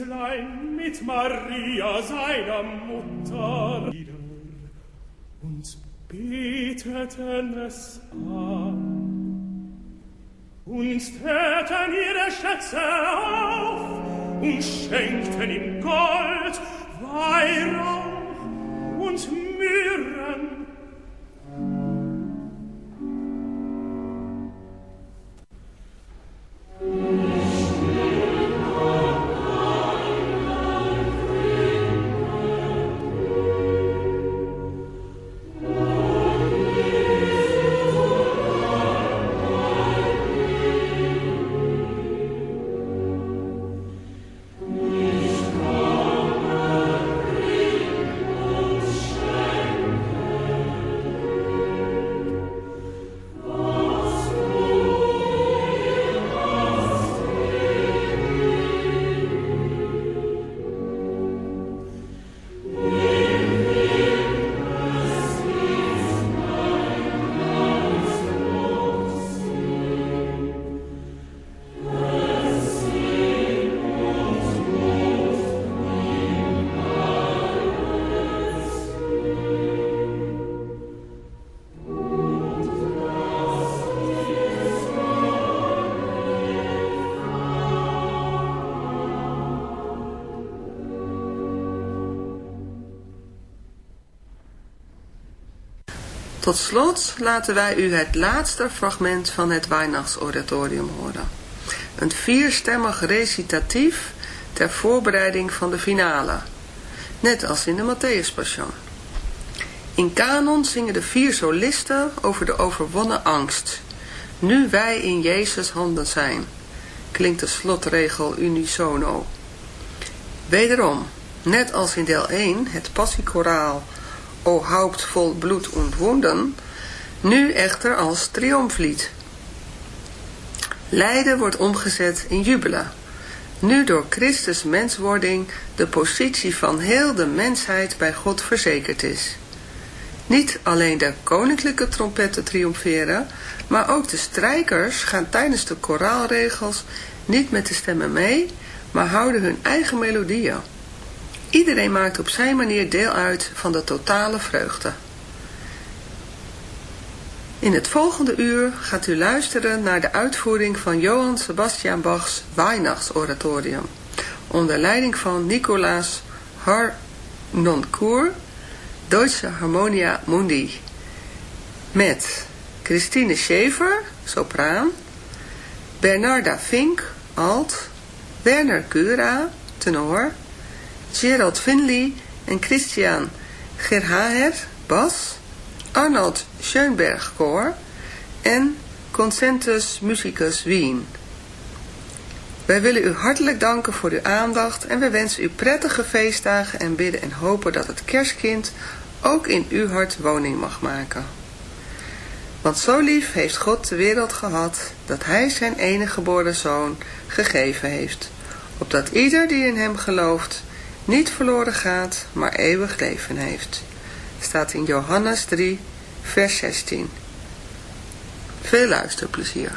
Kindlein mit Maria, seiner Mutter, nieder und beteten es an. Und täten ihre Schätze auf und schenkten ihm Gold, Weihrauch und Myrrhe. Tot slot laten wij u het laatste fragment van het Weihnachtsoratorium horen. Een vierstemmig recitatief ter voorbereiding van de finale, net als in de Matthäus Passion. In kanon zingen de vier solisten over de overwonnen angst. Nu wij in Jezus handen zijn, klinkt de slotregel unisono. Wederom, net als in deel 1, het passiekoraal O Haupt vol bloed und Wunden, nu echter als triomflied. Lijden wordt omgezet in jubelen. Nu door Christus menswording de positie van heel de mensheid bij God verzekerd is. Niet alleen de koninklijke trompetten triomferen, maar ook de strijkers gaan tijdens de koraalregels niet met de stemmen mee, maar houden hun eigen melodieën. Iedereen maakt op zijn manier deel uit van de totale vreugde. In het volgende uur gaat u luisteren naar de uitvoering van Johann Sebastian Bachs Weihnachtsoratorium, onder leiding van Nicolaas Harnoncourt, Deutsche Harmonia Mundi, met Christine Schever, sopraan, Bernarda Fink, alt, Werner Cura, tenor, Gerald Finley en Christian Gerhaher, bas, Arnold Schoenberg, koor en Concentus Musicus Wien. Wij willen u hartelijk danken voor uw aandacht en we wensen u prettige feestdagen en bidden en hopen dat het kerstkind ook in uw hart woning mag maken. Want zo lief heeft God de wereld gehad, dat hij zijn enige geboren zoon gegeven heeft, opdat ieder die in hem gelooft niet verloren gaat, maar eeuwig leven heeft. Staat in Johannes 3, vers 16. Veel luisterplezier.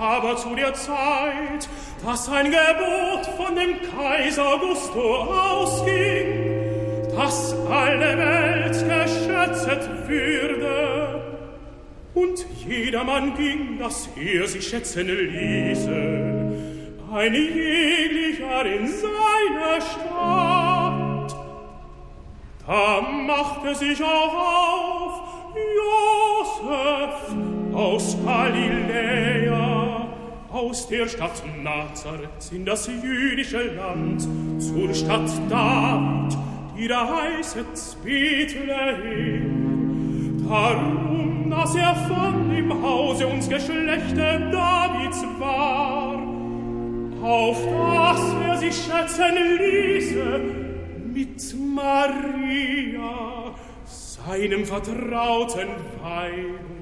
Aber zu der Zeit, dass ein Gebot von dem Kaiser Augusto ausging, dass alle Welt geschätzet würde, und jedermann ging, dass er sich schätzen ließe, ein jeglicher in seiner Stadt. Da machte sich auch auf Josef aus Galiläa, aus der Stadt Nazareth in das jüdische Land, zur Stadt David, die da heißet Bethlehem. Darum, dass er von dem Hause uns Geschlechte Davids war, auf das er sich schätzen ließe mit Maria, seinem vertrauten Weib,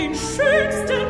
den schönsten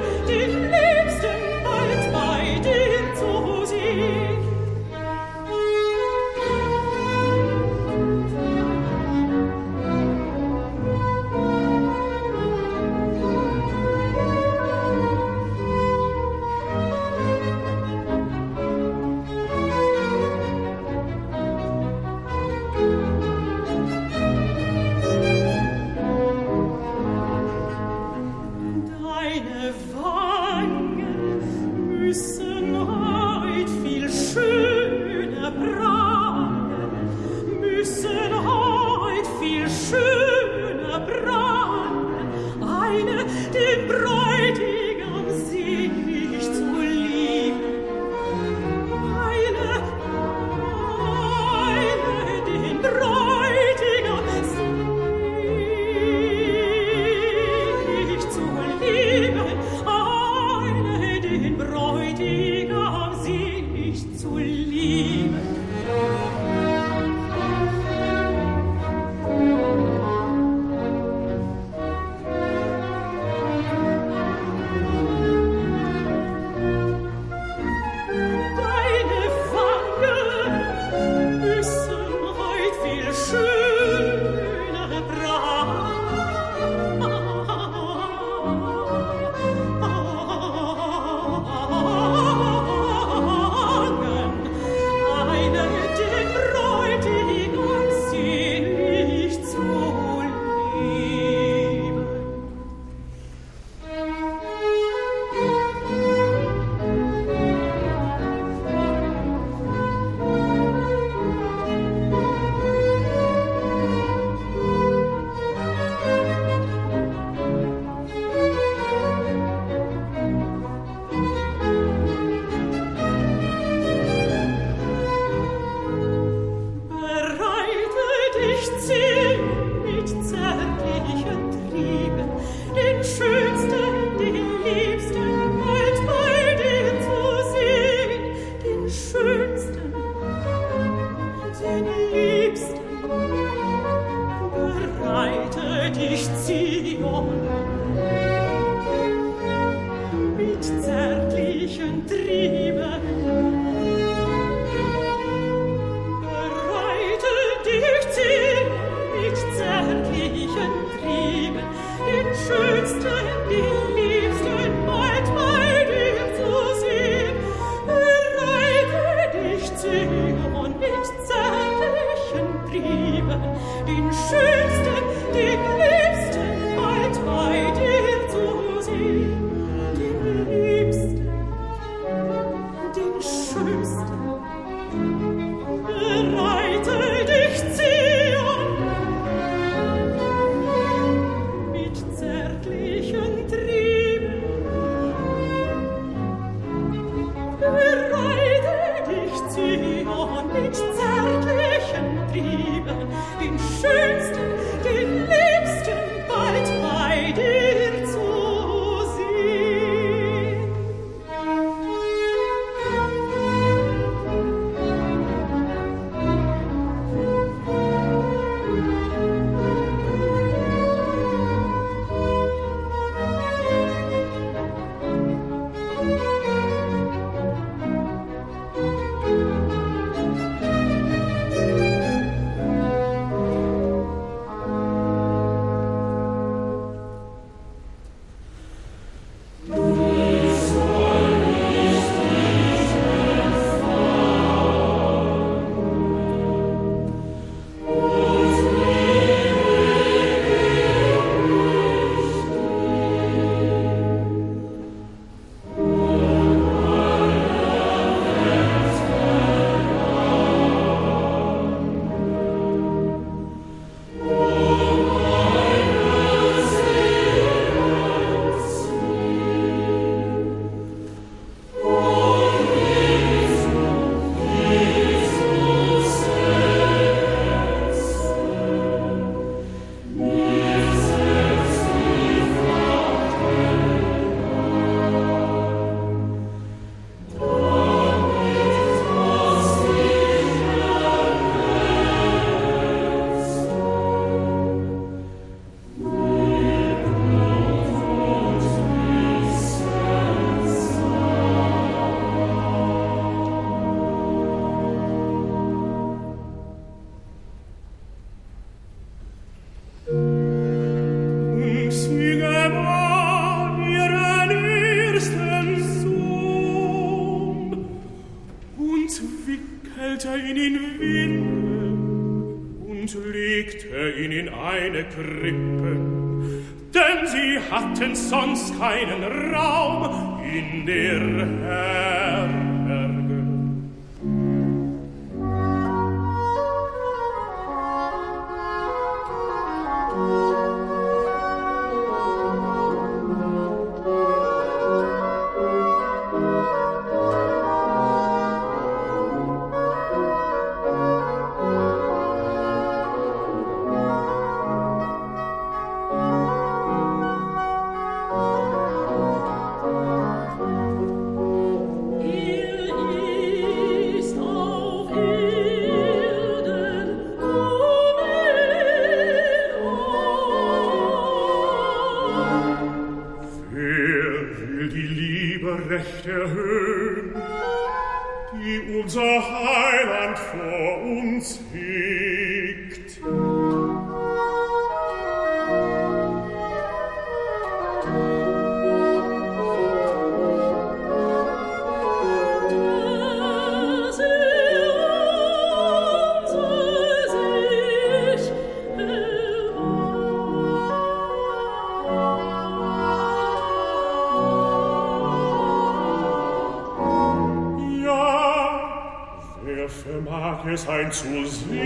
zu sehen,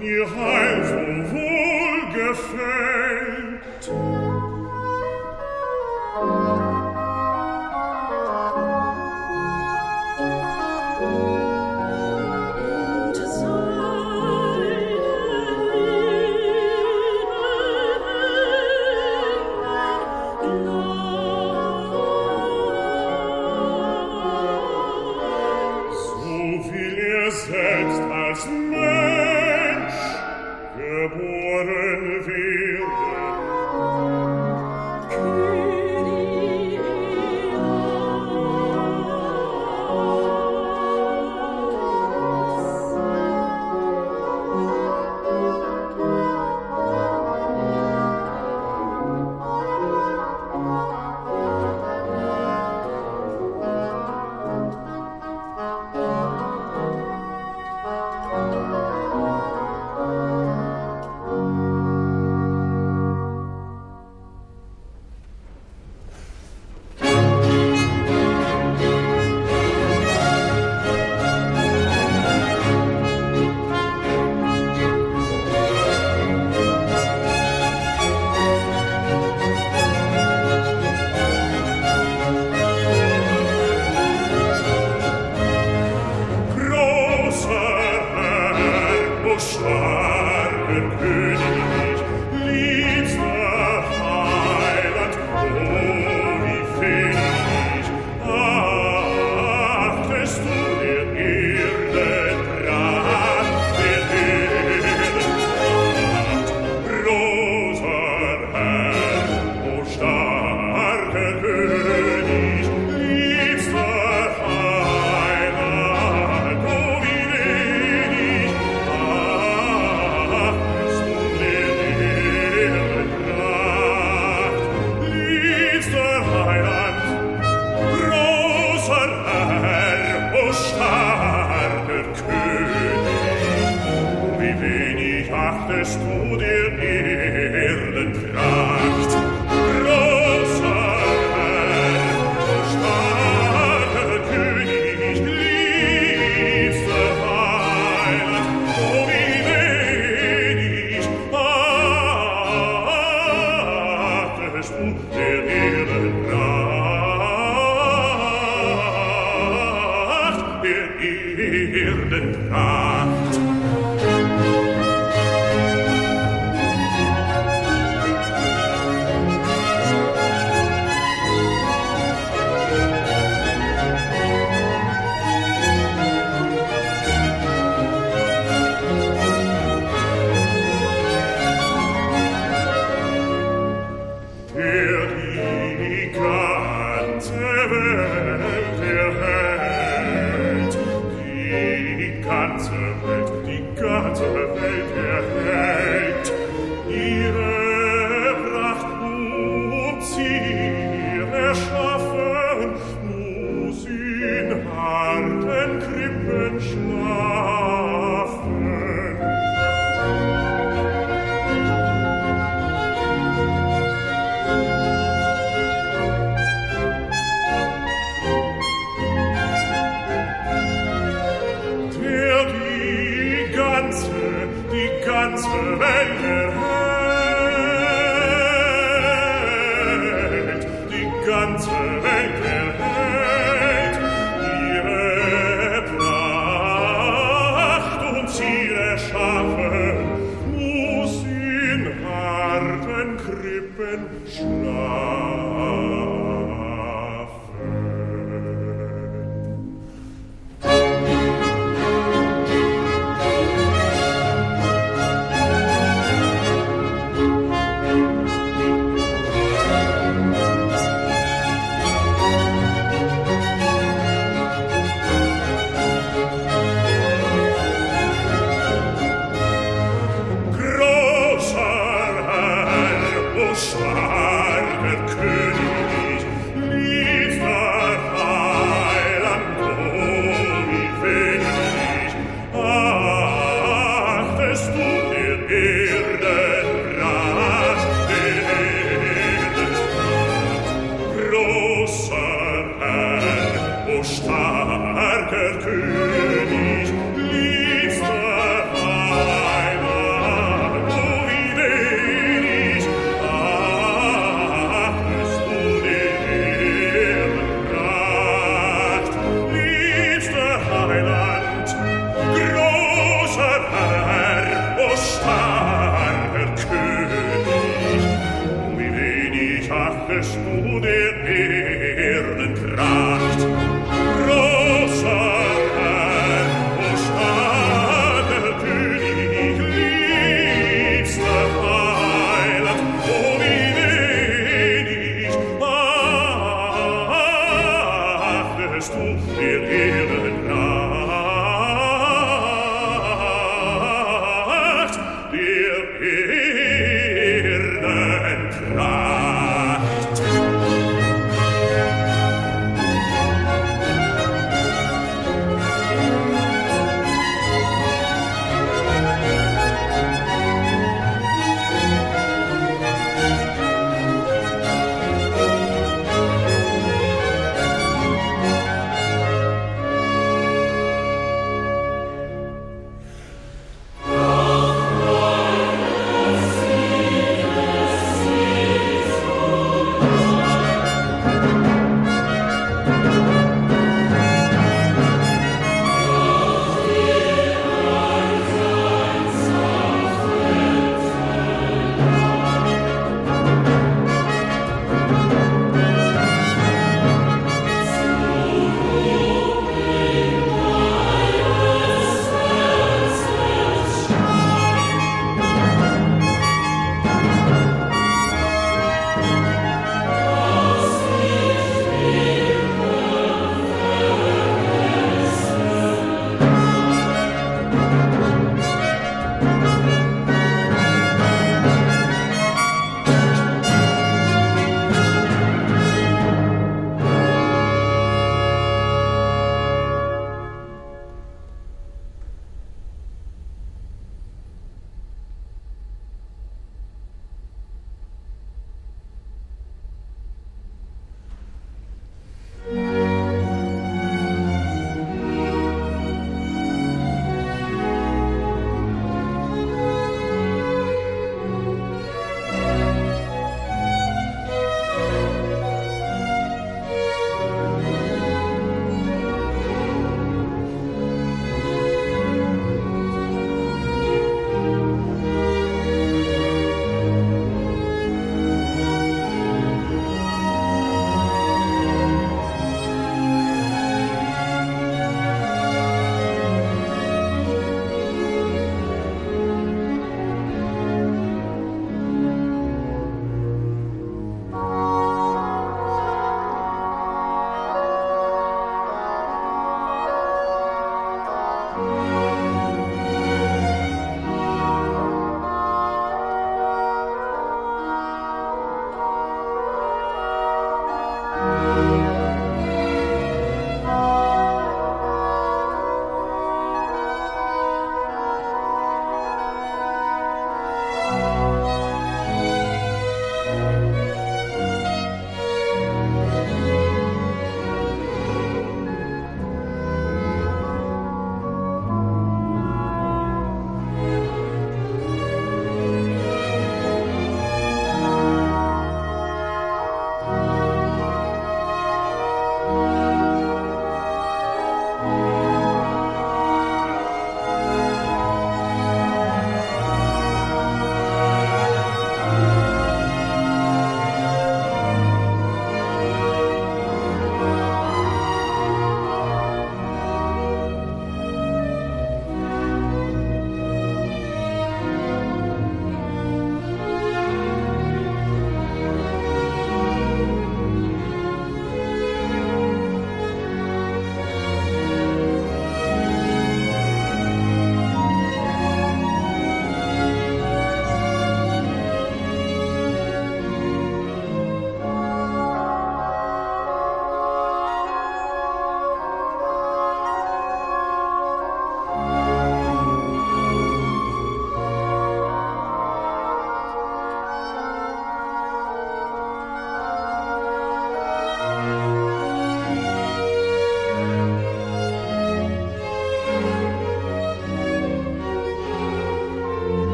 mir heil so wohl gefällt. stelle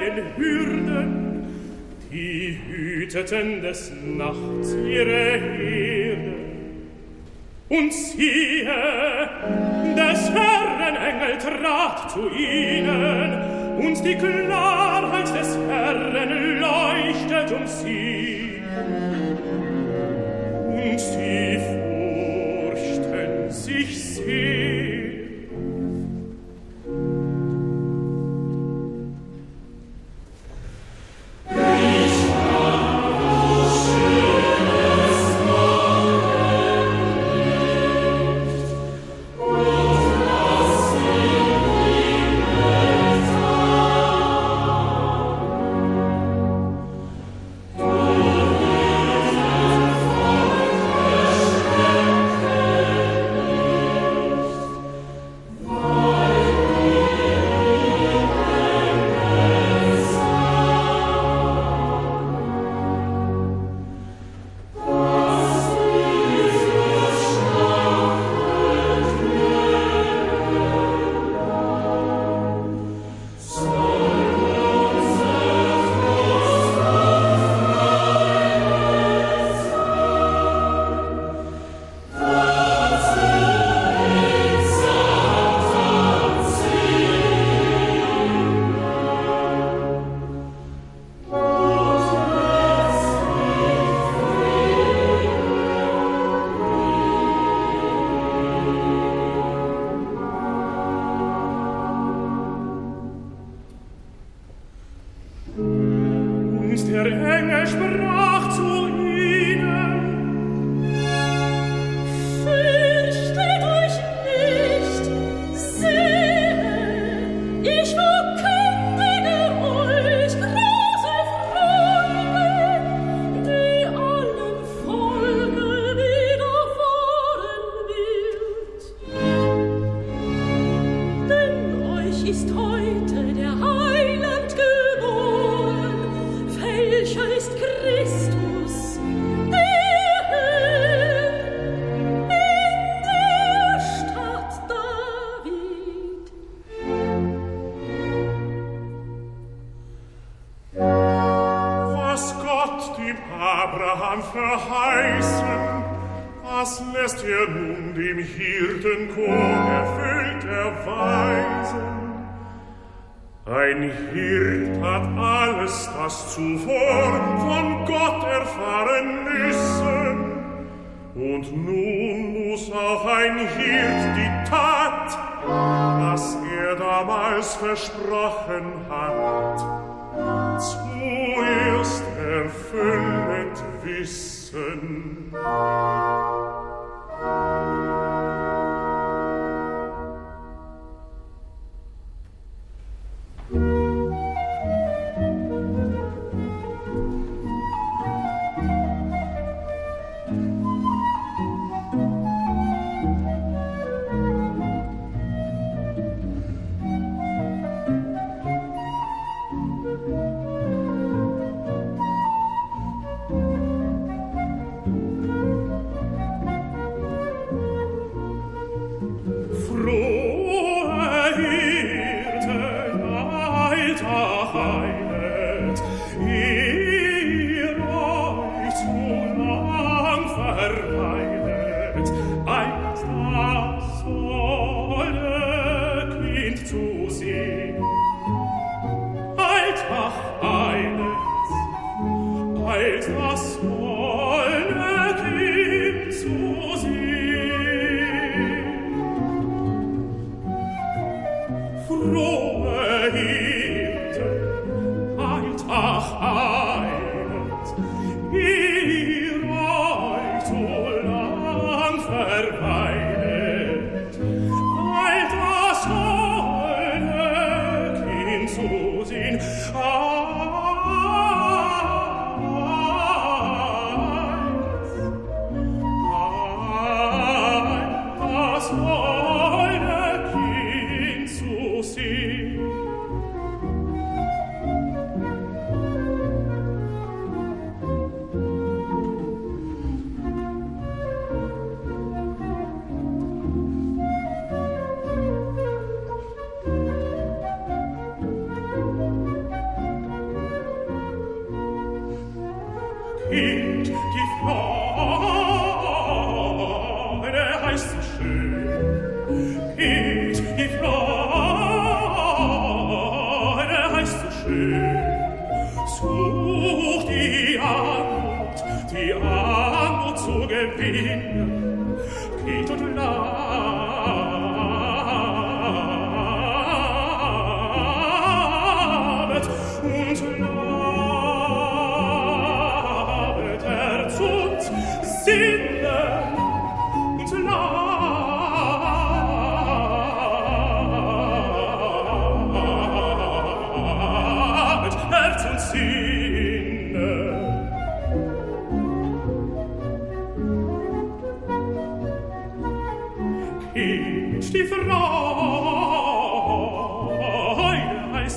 Felde bei den Hürden, die hüteten des Nachts ihre heute der das zuvor von Gott erfahren müssen. Und nun muss auch ein Hirt die Tat, was er damals versprochen hat, zuerst erfüllet wissen.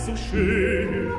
so schön.